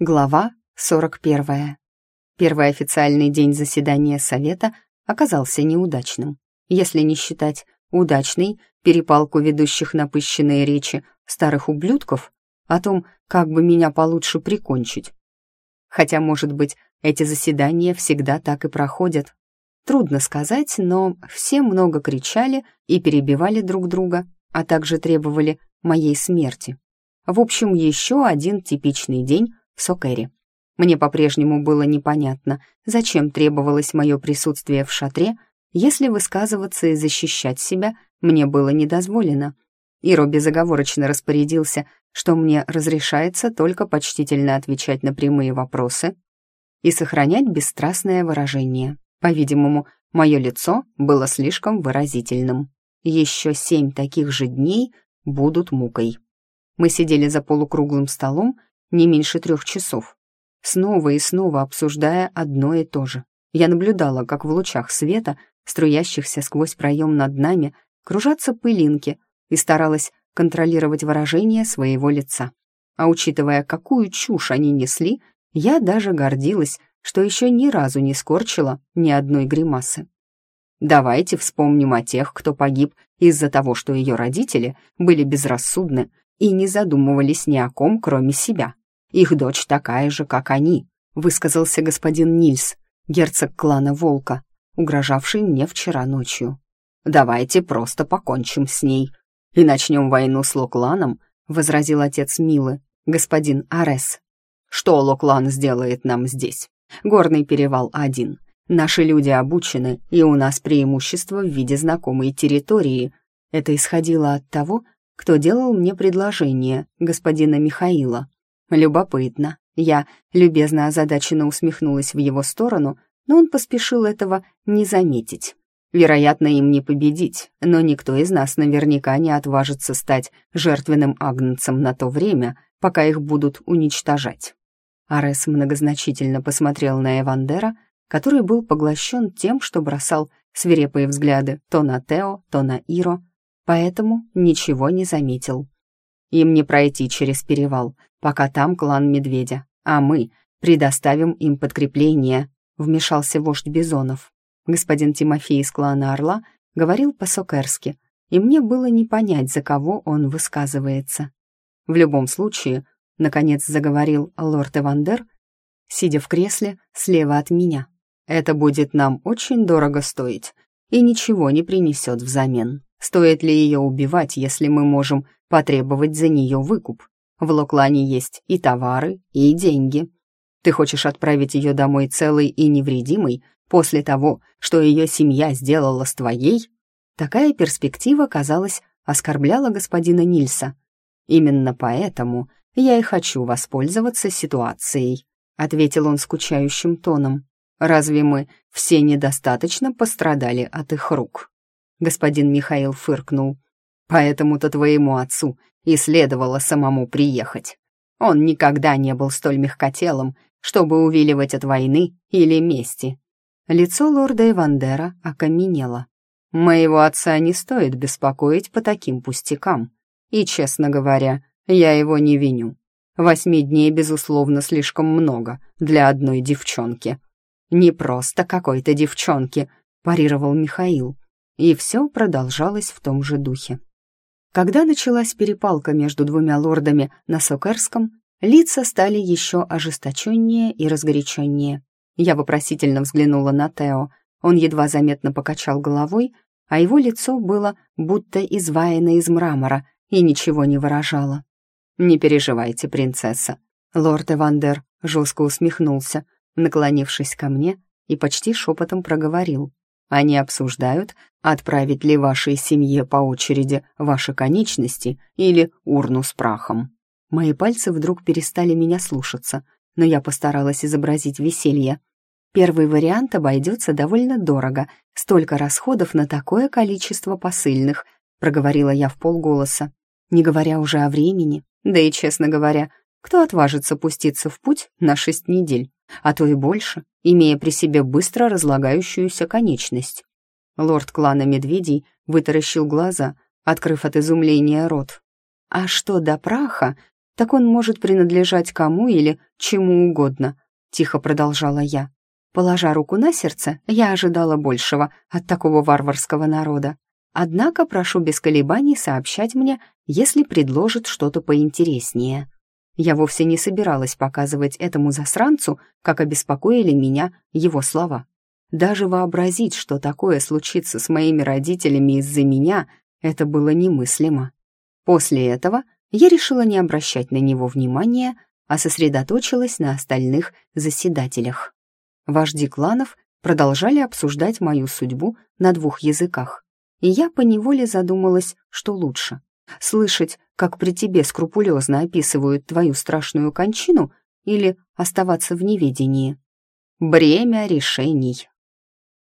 Глава 41. Первый официальный день заседания Совета оказался неудачным, если не считать удачный перепалку ведущих напыщенные речи старых ублюдков о том, как бы меня получше прикончить. Хотя, может быть, эти заседания всегда так и проходят. Трудно сказать, но все много кричали и перебивали друг друга, а также требовали моей смерти. В общем, еще один типичный день в Сокэре. Мне по-прежнему было непонятно, зачем требовалось мое присутствие в шатре, если высказываться и защищать себя мне было недозволено. Иро безоговорочно распорядился, что мне разрешается только почтительно отвечать на прямые вопросы и сохранять бесстрастное выражение. По-видимому, мое лицо было слишком выразительным. Еще семь таких же дней будут мукой. Мы сидели за полукруглым столом, не меньше трех часов, снова и снова обсуждая одно и то же. Я наблюдала, как в лучах света, струящихся сквозь проем над нами, кружатся пылинки, и старалась контролировать выражение своего лица. А учитывая, какую чушь они несли, я даже гордилась, что еще ни разу не скорчила ни одной гримасы. Давайте вспомним о тех, кто погиб из-за того, что ее родители были безрассудны и не задумывались ни о ком, кроме себя. Их дочь такая же, как они», — высказался господин Нильс, герцог клана Волка, угрожавший мне вчера ночью. «Давайте просто покончим с ней и начнем войну с Локланом», — возразил отец Милы, господин Арес. «Что Локлан сделает нам здесь? Горный перевал один. Наши люди обучены, и у нас преимущество в виде знакомой территории». Это исходило от того, кто делал мне предложение, господина Михаила. Любопытно. Я любезно озадаченно усмехнулась в его сторону, но он поспешил этого не заметить. Вероятно, им не победить, но никто из нас наверняка не отважится стать жертвенным агнцем на то время, пока их будут уничтожать. Арес многозначительно посмотрел на Эвандера, который был поглощен тем, что бросал свирепые взгляды то на Тео, то на Иро, поэтому ничего не заметил. Им не пройти через перевал, пока там клан Медведя, а мы предоставим им подкрепление», — вмешался вождь Бизонов. Господин Тимофей из клана Орла говорил по-сокерски, и мне было не понять, за кого он высказывается. В любом случае, наконец заговорил лорд Эвандер, сидя в кресле слева от меня. «Это будет нам очень дорого стоить и ничего не принесет взамен. Стоит ли ее убивать, если мы можем потребовать за нее выкуп? В Локлане есть и товары, и деньги. Ты хочешь отправить ее домой целой и невредимой после того, что ее семья сделала с твоей? Такая перспектива, казалось, оскорбляла господина Нильса. Именно поэтому я и хочу воспользоваться ситуацией, ответил он скучающим тоном. Разве мы все недостаточно пострадали от их рук? Господин Михаил фыркнул. Поэтому-то твоему отцу и следовало самому приехать. Он никогда не был столь мягкотелым, чтобы увиливать от войны или мести. Лицо лорда Эвандера окаменело. Моего отца не стоит беспокоить по таким пустякам. И, честно говоря, я его не виню. Восьми дней, безусловно, слишком много для одной девчонки. Не просто какой-то девчонки, парировал Михаил. И все продолжалось в том же духе. Когда началась перепалка между двумя лордами на Сокерском, лица стали еще ожесточеннее и разгоряченнее. Я вопросительно взглянула на Тео. Он едва заметно покачал головой, а его лицо было будто изваяно из мрамора и ничего не выражало. «Не переживайте, принцесса». Лорд Эвандер жестко усмехнулся, наклонившись ко мне и почти шепотом проговорил. Они обсуждают, отправить ли вашей семье по очереди ваши конечности или урну с прахом. Мои пальцы вдруг перестали меня слушаться, но я постаралась изобразить веселье. Первый вариант обойдется довольно дорого, столько расходов на такое количество посыльных, проговорила я в полголоса, не говоря уже о времени, да и, честно говоря, кто отважится пуститься в путь на шесть недель, а то и больше, имея при себе быстро разлагающуюся конечность? Лорд клана медведей вытаращил глаза, открыв от изумления рот. «А что до праха, так он может принадлежать кому или чему угодно», — тихо продолжала я. Положа руку на сердце, я ожидала большего от такого варварского народа. Однако прошу без колебаний сообщать мне, если предложит что-то поинтереснее. Я вовсе не собиралась показывать этому засранцу, как обеспокоили меня его слова. Даже вообразить, что такое случится с моими родителями из-за меня, это было немыслимо. После этого я решила не обращать на него внимания, а сосредоточилась на остальных заседателях. Вожди кланов продолжали обсуждать мою судьбу на двух языках, и я поневоле задумалась, что лучше — слышать, как при тебе скрупулезно описывают твою страшную кончину, или оставаться в неведении. Бремя решений